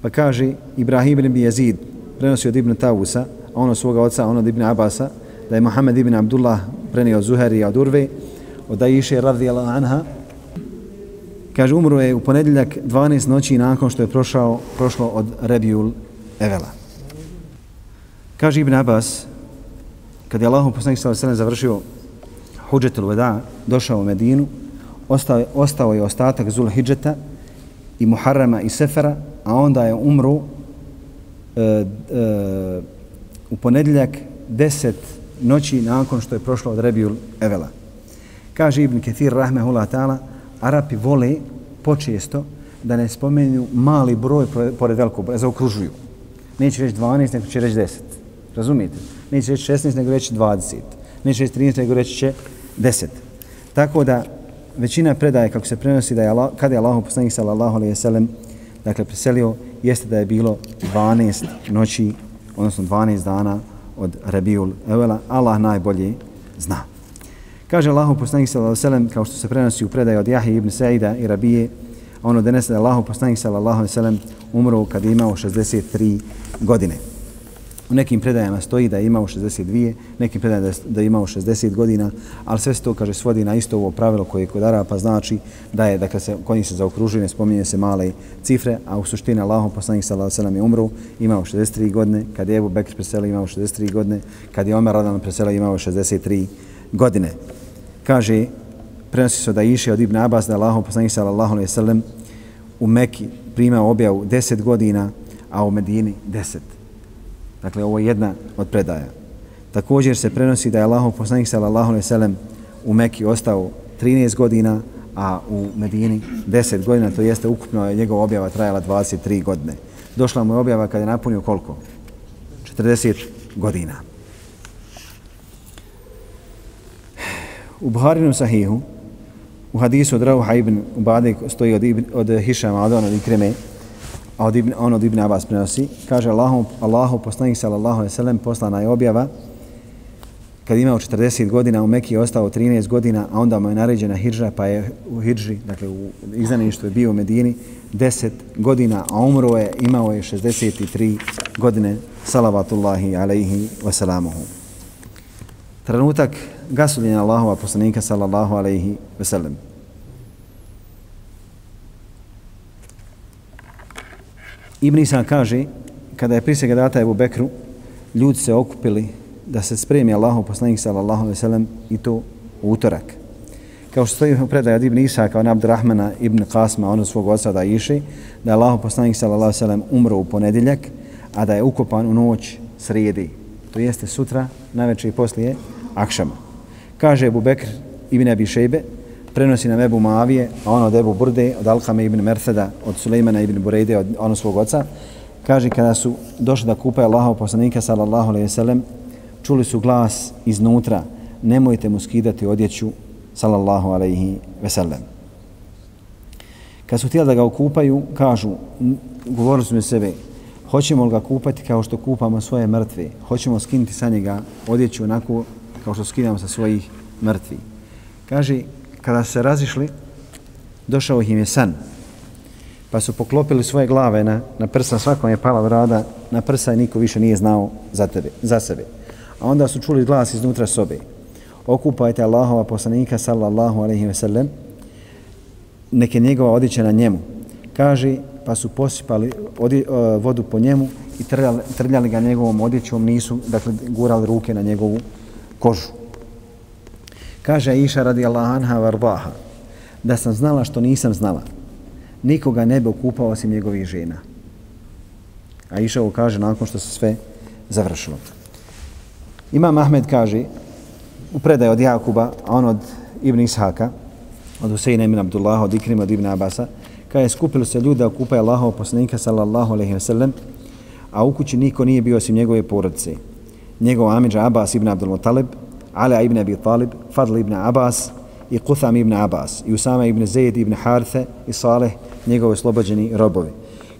pa kaže Ibrahim ibn Bijazid prenosi od Ibn Tavusa ono svoga oca, ono od Ibn Abasa, da je Muhammed ibn Abdullah prenio Zuhari od Urve od Aisha radijallahu anha. Kaže umro je u ponedjeljak 12 noći nakon što je prošao prošlo od Rebiul Evela. Kaže Ibn Abbas kad je Allah poslanik sallallahu alejhi završio Hudžetul Veda, došao u Medinu, ostao, ostao je ostatak Zul Hidžeta i Muharrama i Sefera, a onda je umru e, e, u ponedjeljak deset noći nakon što je prošlo od Rebijul Evela. Kaže Ibn Ketir Rahmehullah ta'ala, Arapi vole počesto da ne spomenju mali broj pored velikog broja, zaokružuju. Neće reći 12, nego će reći 10. Razumijete? Neće reći 16, nego reći 20. Neće reći 13, nego reći će 10. Tako da većina predaje kako se prenosi da je Allah, kada je Allah poslanik sallallahu alejhi ve sellem dakle preselio jeste da je bilo 12 noći odnosno 12 dana od Rabiul Evela Allah najbolje zna. Kaže Allahu poslanik sallallahu alejhi ve sellem kao što se prenosi u predaji od Jahije ibn Saida i Rabije ono donese da Allahu poslanik sallallahu alejhi ve sellem umro kad je imao 63 godine. U nekim predajama stoji da je imao 62, nekim predajama da je imao 60 godina, ali sve se to kaže svodi na isto ovo pravilo koje je kod Arapa znači da je, dakle, se, kod njih se zaokružuje, ne spominje se male cifre, a u suštini Allahom poslanik sallallahu alejhi je umro, imao 63 godine, kad je Ebu Bekr preselio imao 63 godine, kad je Omer Radan preselio imao 63 godine. Kaže, prenosi se da iše od Ibn Abbas da Allahom poslanik sallallahu alejhi u Mekki primao objavu 10 godina, a u Medini 10. Dakle, ovo je jedna od predaja. Također se prenosi da je Allahov poslanik sallallahu alejhi ve sellem u Mekki ostao 13 godina, a u Medini 10 godina, to jeste ukupno je njegova objava trajala 23 godine. Došla mu je objava kad je napunio koliko? 40 godina. U Buharinu sahihu, u hadisu od Rauha ibn Ubade stoji od, ibn, od Hišama, od Ikreme, a od Ibn, on od Ibn Abbas prenosi, kaže Allahu, Allahu poslanik sallallahu alaihi sallam poslana je objava kad imao 40 godina, u Mekiji je ostao 13 godina, a onda mu je naređena hidža, pa je u hidži, dakle u iznaništu je bio u Medini 10 godina, a umro je, imao je 63 godine, salavatullahi alaihi wasalamuhu. Trenutak gasuljenja Allahova poslanika, sallallahu alaihi sellem. Ibn Isa kaže, kada je prisega data Ebu Bekru, ljudi se okupili da se spremi Allahu poslanik sallallahu alejhi ve sellem i to u utorak. Kao što stoji u predaju od Ibn Isa kao Abdurrahmana ibn Qasma, ono svog oca da iši, da je Allahu poslanik sallallahu alejhi ve sellem umro u ponedjeljak, a da je ukopan u noć srijedi. To jeste sutra, najveće i poslije akšama. Kaže Ebu Bekr ibn Abi Šejbe, prenosi nam Ebu Mavije, a ono od Ebu Burde, od Alkame ibn Merceda, od Sulejmana ibn Burejde, od ono svog oca, kaže kada su došli da kupaju Allahov poslanika sallallahu alejhi ve sellem čuli su glas iznutra, nemojte mu skidati odjeću, sallallahu alaihi veselem. Kad su htjeli da ga okupaju, kažu, govorili su mi sebe, hoćemo li ga kupati kao što kupamo svoje mrtve, hoćemo skinuti sa njega odjeću onako kao što skinamo sa svojih mrtvi. Kaže, kada su se razišli, došao im je san, pa su poklopili svoje glave na, na prsa, svakom je pala vrada na prsa i niko više nije znao za, tebe, za sebe. A onda su čuli glas iznutra sobe. Okupajte Allahova poslanika sallallahu alaihi ve sellem, neke njegova odjeća na njemu. Kaže, pa su posipali odje, e, vodu po njemu i trljali, trljali ga njegovom odjećom, nisu, dakle, gurali ruke na njegovu kožu. Kaže Iša radi Allah anha varbaha, da sam znala što nisam znala, nikoga ne bi okupao osim njegovih žena. A Iša ovo kaže nakon što se sve završilo. Imam Ahmed kaže u predaj od Jakuba, a on od Ibn Ishaka, od Huseina ibn Abdullah, od Ikrima, od Ibn Abasa, kada je skupilo se ljude okupa Allahov poslanika sallallahu alaihi wa sallam, a u kući niko nije bio osim njegove porodice. Njegov amidža Abbas ibn Abdul Mutalib, Ala ibn Abi Talib, Fadl ibn Abbas i Qutham ibn Abbas i Usama ibn Zaid ibn Harthe i Saleh, njegove slobođeni robovi.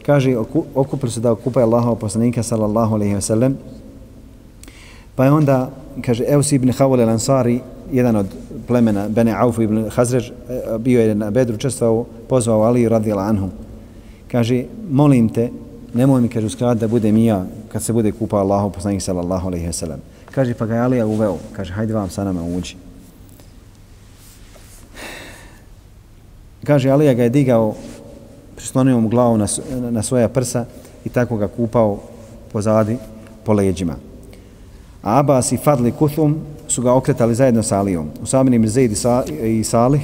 Kaže, okupili se da okupaju Allahov poslanika sallallahu alaihi wa sallam, Pa je onda, kaže, Eus ibn Havol el Ansari, jedan od plemena Bene Auf ibn Hazrež, eh, bio je na bedru čestvao, pozvao Ali radijala Anhu. Kaže, molim te, nemoj mi, kaže, uskrati da budem i ja kad se bude kupao Allahu poslanik sallallahu alaihi wa sallam. Kaže, pa ga je Alija uveo. Kaže, hajde vam sa nama uđi. Kaže, Alija ga je digao, prislonio mu glavu na, na svoja prsa i tako ga kupao pozadi po leđima. A Abbas i Fadli Kuthum su ga okretali zajedno sa Alijom. U samenim Zaid i Salih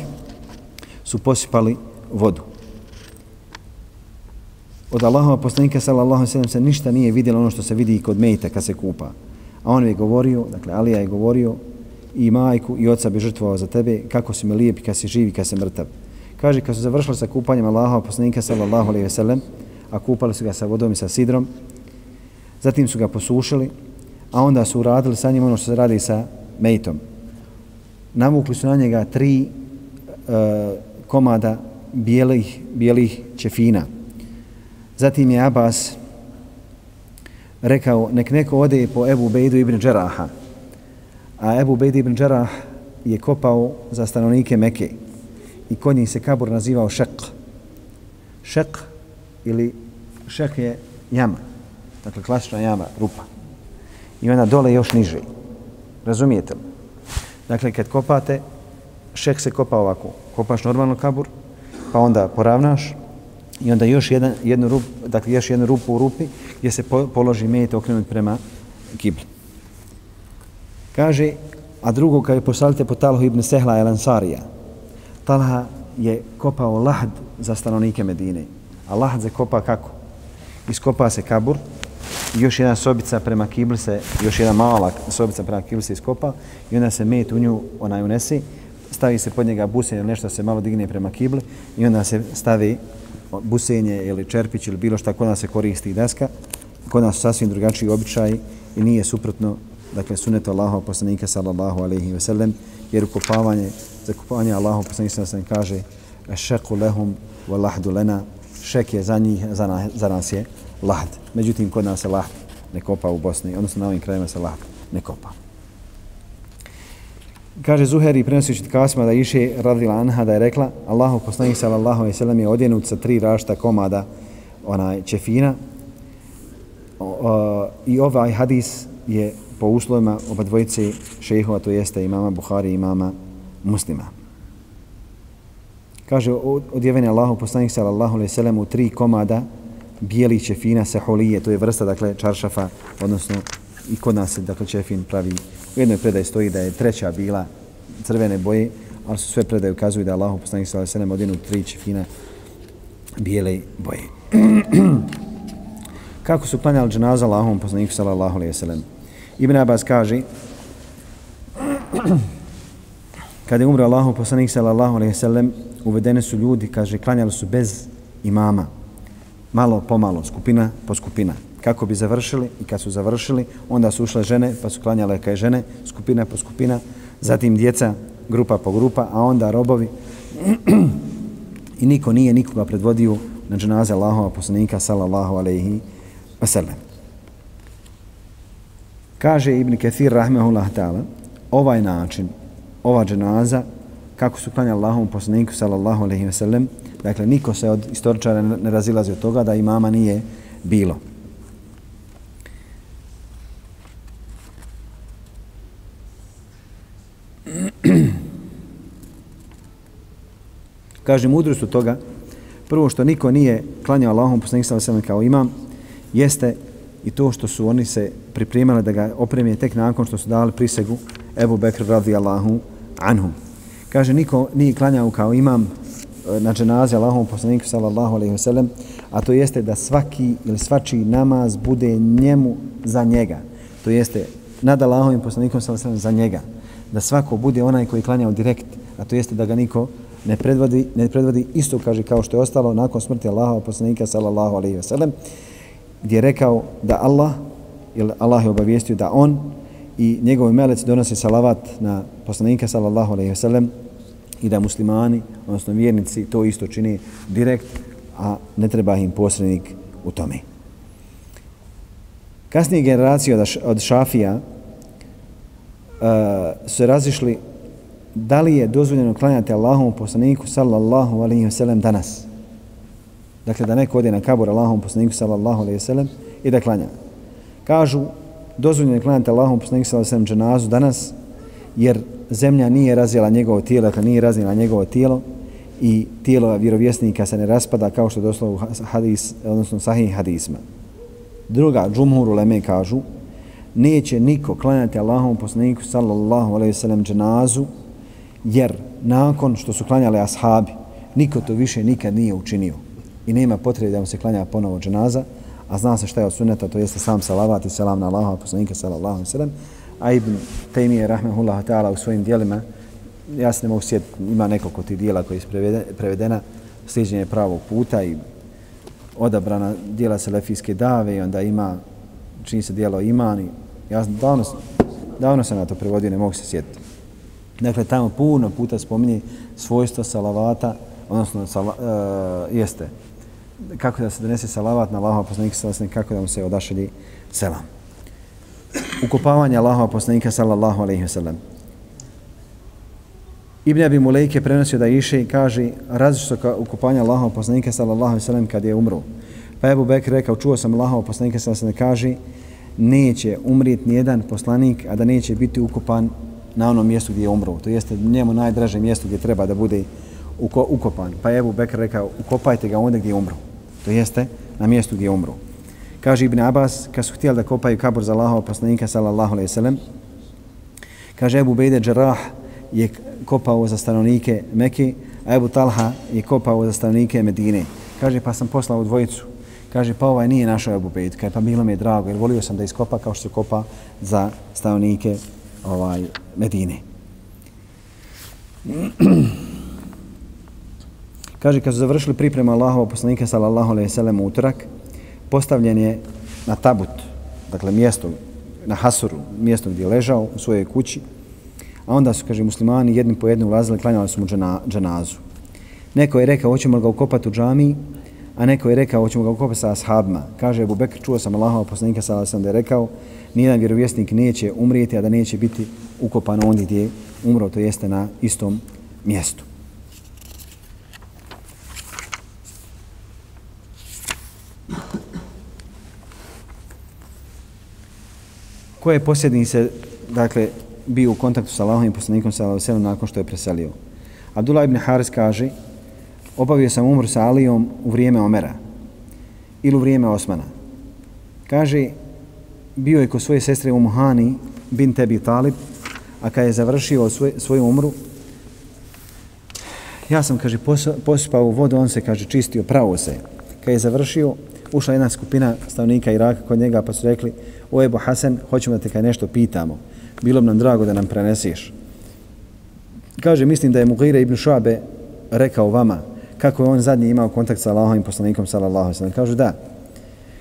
su posipali vodu. Od Allahova poslanika sallallahu alejhi ve sellem se ništa nije vidjelo ono što se vidi kod Mejta kad se kupa. A on je govorio, dakle Alija je govorio i majku i oca bi žrtvovao za tebe kako si mi lijep kad si živi kad si mrtav. Kaže kad su završili sa kupanjem Allahova poslanika sallallahu alaihi sellem, a kupali su ga sa vodom i sa sidrom zatim su ga posušili a onda su uradili sa njim ono što se radi sa mejtom. Navukli su na njega tri e, komada bijelih, bijelih čefina. Zatim je Abbas rekao, nek neko ode po Ebu Bejdu ibn Džeraha. A Ebu Bejdu ibn Džerah je kopao za stanovnike Meke. I kod njih se kabur nazivao Šek. Šek ili Šek je jama. Dakle, klasična jama, rupa i ona dole još niže. Razumijete li? Dakle, kad kopate, šek se kopa ovako. Kopaš normalno kabur, pa onda poravnaš i onda još jedan, jednu rupu, dakle, još jednu rupu u rupi gdje se položi met okrenut prema kibli. Kaže, a drugo kad je posalite po Talhu ibn Sehla el Ansarija, Talha je kopao lahd za stanovnike Medine. A lahd se kopa kako? Iskopa se kabur, još jedna sobica prema kibli se, još jedna mala sobica prema kibli se iskopa i onda se met u nju onaj unesi, stavi se pod njega busenje ili nešto se malo digne prema kibli i onda se stavi busenje ili čerpić ili bilo šta kod nas se koristi deska. Kod nas su sasvim drugačiji običaj i nije suprotno dakle sunnet Allahov poslanika sallallahu alejhi ve sellem jer ukopavanje zakopavanje Allahov poslanika sallallahu alejhi ve sellem kaže šeku lehum wa lahdu lana šek je za njih za, na, za nas je lahd. Međutim, kod nas se lahd ne kopa u Bosni, odnosno na ovim krajevima se lahd ne kopa. Kaže Zuheri prenosi od Kasima da iše radila Anha da je rekla Allahu poslanik sallallahu alejhi ve sellem je odjenut sa tri rašta komada onaj čefina o, o, i ovaj hadis je po uslovima oba dvojice šejhova to jeste imama Buhari i imama Muslima. Kaže odjeven je Allahu poslanik sallallahu alejhi ve sellem u tri komada bijeli čefina sehulije, to je vrsta dakle čaršafa, odnosno i kod nas se dakle čefin pravi U jednoj predaji stoji da je treća bila crvene boje, ali su sve predaje ukazuju da je Allah poslanik sallallahu alejhi ve sellem odinu tri čefina bijele boje. Kako su klanjali dženaza Allahom poslaniku sallallahu alejhi ve sellem? Ibn Abbas kaže kada je umro Allahov poslanik sallallahu alejhi ve sellem uvedene su ljudi, kaže, klanjali su bez imama. Malo po malo, skupina po skupina kako bi završili i kad su završili, onda su ušle žene, pa su klanjale kaj žene, skupina po skupina, zatim djeca, grupa po grupa, a onda robovi. I niko nije nikoga predvodio na dženaze Allahova poslanika, sallallahu alaihi wasallam. Kaže Ibn Kathir, rahmehullah ta'ala, ovaj način, ova dženaza, kako su klanjali Allahovom poslaniku, sallallahu alaihi wasallam, dakle, niko se od istoričara ne razilazi od toga da imama nije bilo. Kaže, mudrost od toga, prvo što niko nije klanjao Allahom poslanik sa vaselem kao imam, jeste i to što su oni se pripremali da ga opremije tek nakon što su dali prisegu Ebu Bekr radi Allahu anhum. Kaže, niko nije klanjao kao imam e, na dženazi Allahom poslaniku sallallahu alaihi wasallam, a to jeste da svaki ili svačiji namaz bude njemu za njega. To jeste nad Allahom i poslanikom sallallahu alaihi wasallam za njega da svako bude onaj koji klanja direkt, a to jeste da ga niko ne predvodi, ne predvodi isto kaže kao što je ostalo nakon smrti Allaha poslanika sallallahu alejhi ve sellem gdje je rekao da Allah ili Allah je obavijestio da on i njegovi meleci donose salavat na poslanika sallallahu alejhi ve sellem i da muslimani, odnosno vjernici, to isto čini direkt, a ne treba im posrednik u tome. Kasnije generacije od šafija, eh, uh, se razišli da li je dozvoljeno klanjati Allahom poslaniku sallallahu alaihi wa sallam danas. Dakle, da neko ode na kabur Allahom poslaniku sallallahu alaihi wa sallam i da klanja. Kažu, dozvoljeno je klanjati Allahom poslaniku sallallahu alaihi wa sallam dženazu danas, jer zemlja nije razjela njegovo tijelo, dakle nije razjela njegovo tijelo i tijelo vjerovjesnika se ne raspada kao što je došlo u hadis, odnosno sahih hadisma. Druga, džumhur uleme kažu, neće niko klanjati Allahom poslaniku sallallahu alaihi sallam dženazu, jer nakon što su klanjali ashabi, niko to više nikad nije učinio. I nema potrebe da mu se klanja ponovo dženaza, a zna se šta je od sunneta, to jeste sam salavat i selam na Allaha, poslanika sallallahu alaihi sallam, a Ibn Taymiye rahmehullah ta'ala u svojim dijelima, ja se ne mogu sjetiti, ima nekoliko tih dijela koji su prevedena, sliđenje pravog puta i odabrana dijela selefijske dave i onda ima čini se dijelo imani. Ja davno, davno sam na to prevodio, ne mogu se sjetiti. Dakle, tamo puno puta spominje svojstvo salavata, odnosno, sala, e, jeste, kako da se donese salavat na Allahova poslanika sallallahu kako da mu se odašelji selam. Ukopavanje Allahova poslanika sallallahu alaihi ve sellem. Ibn Abi Mulejke prenosio da iše i kaže različito ukopanje Allahova poslanika sallallahu alaihi ve sellem kad je umro. Pa Ebu Bekr rekao, čuo sam Allahova poslanika sallallahu alaihi wa kaže neće umrijeti nijedan poslanik, a da neće biti ukopan na onom mjestu gdje je umro. To jeste njemu najdraže mjesto gdje treba da bude uko, ukopan. Pa Ebu Bekr rekao, ukopajte ga onda gdje je umro. To jeste na mjestu gdje je umro. Kaže Ibn Abbas, kad su htjeli da kopaju kabor za Allahova poslanika, sallallahu alaihi sallam, kaže Ebu Bejde Džarah je kopao za stanovnike Mekke, a Ebu Talha je kopao za stanovnike Medine. Kaže, pa sam poslao dvojicu Kaže, pa ovaj nije našao Ebu Bejt. Kaže, pa bilo mi je drago, jer volio sam da iskopa kao što se kopa za stanovnike ovaj, Medine. Kaže, kad su završili pripremu Allahova poslanika, sallallahu alaihi sallam, utorak, postavljen je na tabut, dakle mjesto, na Hasuru, mjesto gdje je ležao u svojoj kući, a onda su, kaže, muslimani jedni po jednu ulazili, klanjali su mu džanazu. Neko je rekao, hoćemo ga ukopati u džamiji, a neko je rekao, hoćemo ga ukopati sa ashabima. Kaže Ebu Bekr, čuo sam Allahova poslanika, sada sam da je rekao, nijedan vjerovjesnik neće umrijeti, a da neće biti ukopan ondje gdje je umro, to jeste na istom mjestu. Ko je posljednji se, dakle, bio u kontaktu sa Allahovim poslanikom sa Allahom nakon što je preselio? Abdullah ibn Haris kaže, obavio sam umr sa Alijom u vrijeme Omera ili u vrijeme Osmana. Kaže, bio je kod svoje sestre u Muhani bin Tebi Talib, a kad je završio svoj, svoju umru, ja sam, kaže, pospao u vodu, on se, kaže, čistio, pravo se. Kad je završio, ušla jedna skupina stavnika Iraka kod njega, pa su rekli, o Ebu Hasan, hoćemo da te kaj nešto pitamo. Bilo bi nam drago da nam prenesiš. Kaže, mislim da je Mughire ibn Šabe rekao vama kako je on zadnji imao kontakt sa Allahom i poslanikom sallallahu alaihi Kažu da.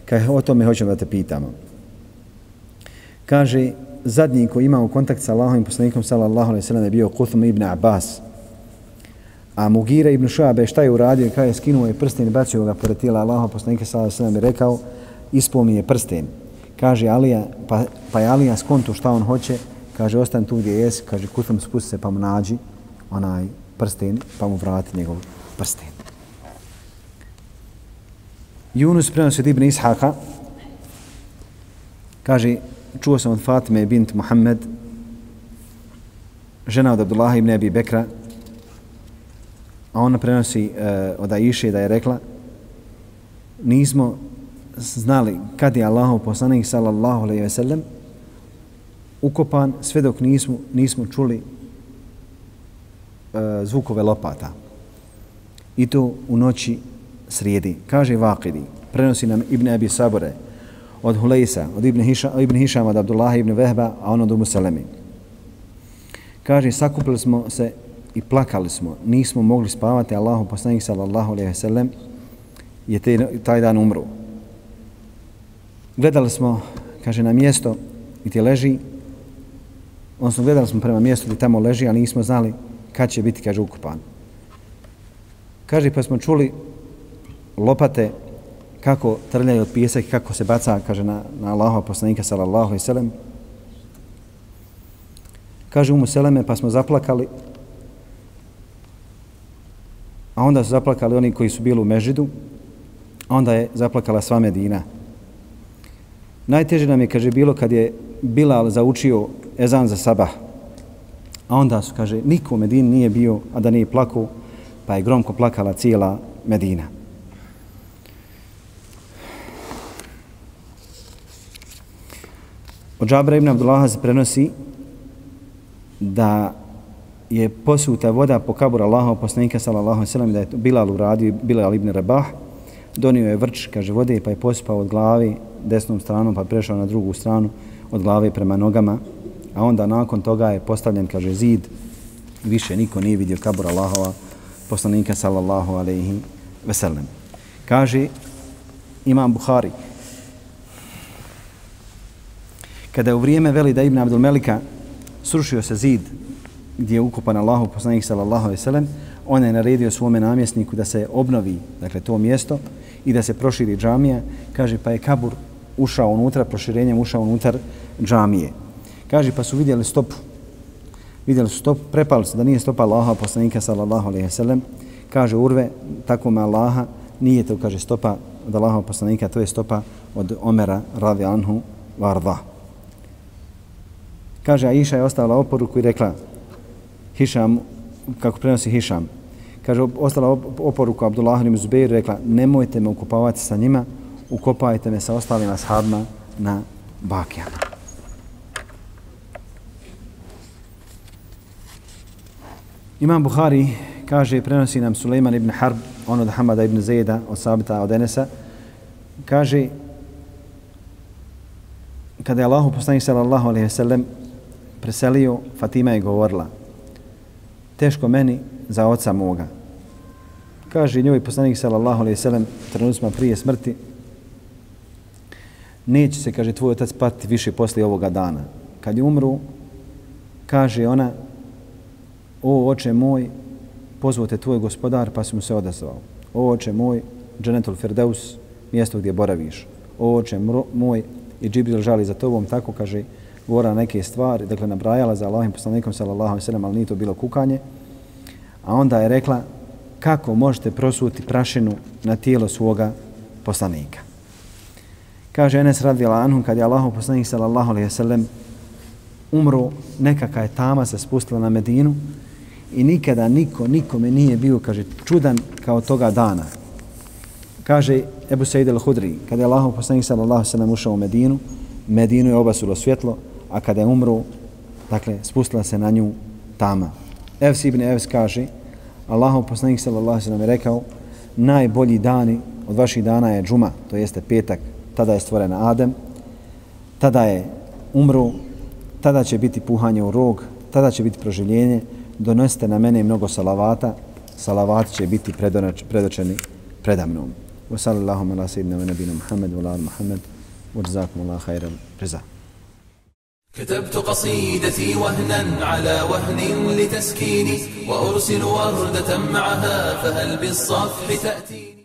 Kaže, o tome hoćemo da te pitamo. Kaže, zadnji koji imao kontakt sa Allahom i poslanikom sallallahu alaihi sallam je bio Kuthum ibn Abbas. A Mugira ibn Šuabe šta je uradio? Kaže, skinuo je prsten i bacio ga pored tijela Allahovog poslanika sallallahu alaihi sallam i rekao, ispomi je prsten. Kaže Alija, pa, pa je Alija skontu šta on hoće, kaže, ostan tu gdje jesi, kaže, Kuthum spusti se pa mu nađi onaj prsten, pa mu vrati njegov prsten. Yunus prenosi od Ibn Ishaka, kaže, čuo sam od Fatime bint Muhammed, žena od Abdullah ibn Abi Bekra, a ona prenosi uh, od Aisha da je rekla, nismo znali kad je Allahov poslanik sallallahu alejhi ve sellem ukopan sve dok nismo nismo čuli uh, zvukove lopata. I to u noći srijedi. Kaže Vakidi, prenosi nam Ibn Abi Sabore, od Hulejsa, od Ibn, Hiša, Ibn Hišama, od Abdullah ibn Vehba, a ono od Musalemi. Kaže, sakupili smo se i plakali smo, nismo mogli spavati, Allahu poslanik sallallahu alaihi sallam je te, taj dan umru. Gledali smo, kaže, na mjesto gdje leži, odnosno gledali smo prema mjestu gdje tamo leži, ali nismo znali kad će biti, kaže, ukupan. Kaže, pa smo čuli lopate kako trljaju od pijesak i kako se baca, kaže, na, na Allahova poslanika, sallallahu i sallam. Kaže umu Seleme, pa smo zaplakali, a onda su zaplakali oni koji su bili u Mežidu, a onda je zaplakala sva Medina. Najteže nam je, kaže, bilo kad je Bilal zaučio ezan za sabah, a onda su, kaže, niko u Medini nije bio, a da nije plakao, pa je gromko plakala cijela Medina. Od Džabra ibn Abdullaha se prenosi da je posuta voda po kabur Allaha poslanika sallallahu alejhi ve sellem da je Bilal uradio Bilal ibn Rabah donio je vrč kaže vode pa je posipao od glavi desnom stranom pa prešao na drugu stranu od glave prema nogama a onda nakon toga je postavljen kaže zid više niko nije vidio kabur Allahova poslanika sallallahu alaihi ve sellem kaže imam Buhari kada je u vrijeme veli da Ibn Abdul Melika srušio se zid gdje je ukupan Allahu poslanik sallallahu alejhi ve sellem on je naredio svome namjesniku da se obnovi dakle to mjesto i da se proširi džamija. Kaže pa je kabur ušao unutra proširenjem ušao unutar džamije. Kaže pa su vidjeli stopu vidjeli su stop, prepali su da nije stopa Allaha poslanika sallallahu alejhi ve sellem kaže urve tako me Allaha nije to kaže stopa od Allaha poslanika to je stopa od Omera radi anhu varda. Kaže, Aisha je ostala oporuku i rekla, Hišam, kako prenosi Hišam, kaže, ostala oporuku Abdullah ibn Zubair rekla, nemojte me ukopavati sa njima, ukopajte me sa ostalim ashabima na bakijama. Imam Buhari kaže, prenosi nam Suleiman ibn Harb, on od Hamada ibn Zeda, od Sabita, od Enesa, kaže, kada je Allahu poslanik sallallahu alaihi sallam preselio, Fatima je govorila, teško meni za oca moga. Kaže njoj poslanik sallallahu alejhi ve sellem trenucima prije smrti neće se kaže tvoj otac pati više posle ovoga dana. Kad je umru kaže ona o oče moj pozvote tvoj gospodar pa mu se odazvao. O oče moj dženetul Firdeus, mjesto gdje boraviš. O oče moj i Džibril žali za tobom tako kaže govora neke stvari, dakle nabrajala za Allahim poslanikom sallallahu alaihi sallam, ali nije to bilo kukanje. A onda je rekla kako možete prosuti prašinu na tijelo svoga poslanika. Kaže Enes radijala anhum kad je Allahov poslanik sallallahu alaihi sallam umro, nekaka je tama se spustila na Medinu i nikada niko, nikome nije bio, kaže, čudan kao toga dana. Kaže Ebu Sejid al-Hudri, kada je Allahov poslanik sallallahu sallam ušao u Medinu, Medinu je obasulo svjetlo, a kada je umro, dakle, spustila se na nju tama. Evs ibn Evs kaže, Allahov poslanik sallallahu alejhi ve sellem rekao: "Najbolji dani od vaših dana je džuma, to jeste petak, tada je stvoren Adem, tada je umro, tada će biti puhanje u rog, tada će biti proživljenje, donosite na mene mnogo salavata, salavat će biti predočeni predamnom. Wa sallallahu ala sayyidina wa nabina Muhammad wa ala Muhammad wa jazakumullahu khairan jazaa. كتبت قصيدتي وهنا على وهن لتسكيني وأرسل وردة معها فهل بالصفح تأتيني